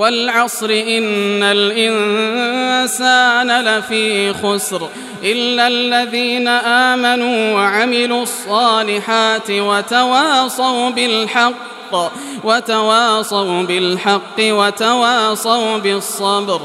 والعصر إن الإنسان لفي خسر إلا الذين آمنوا وعملوا الصالحات وتواصوا بالحق وتواصوا بالحق وتواصوا بالصبر.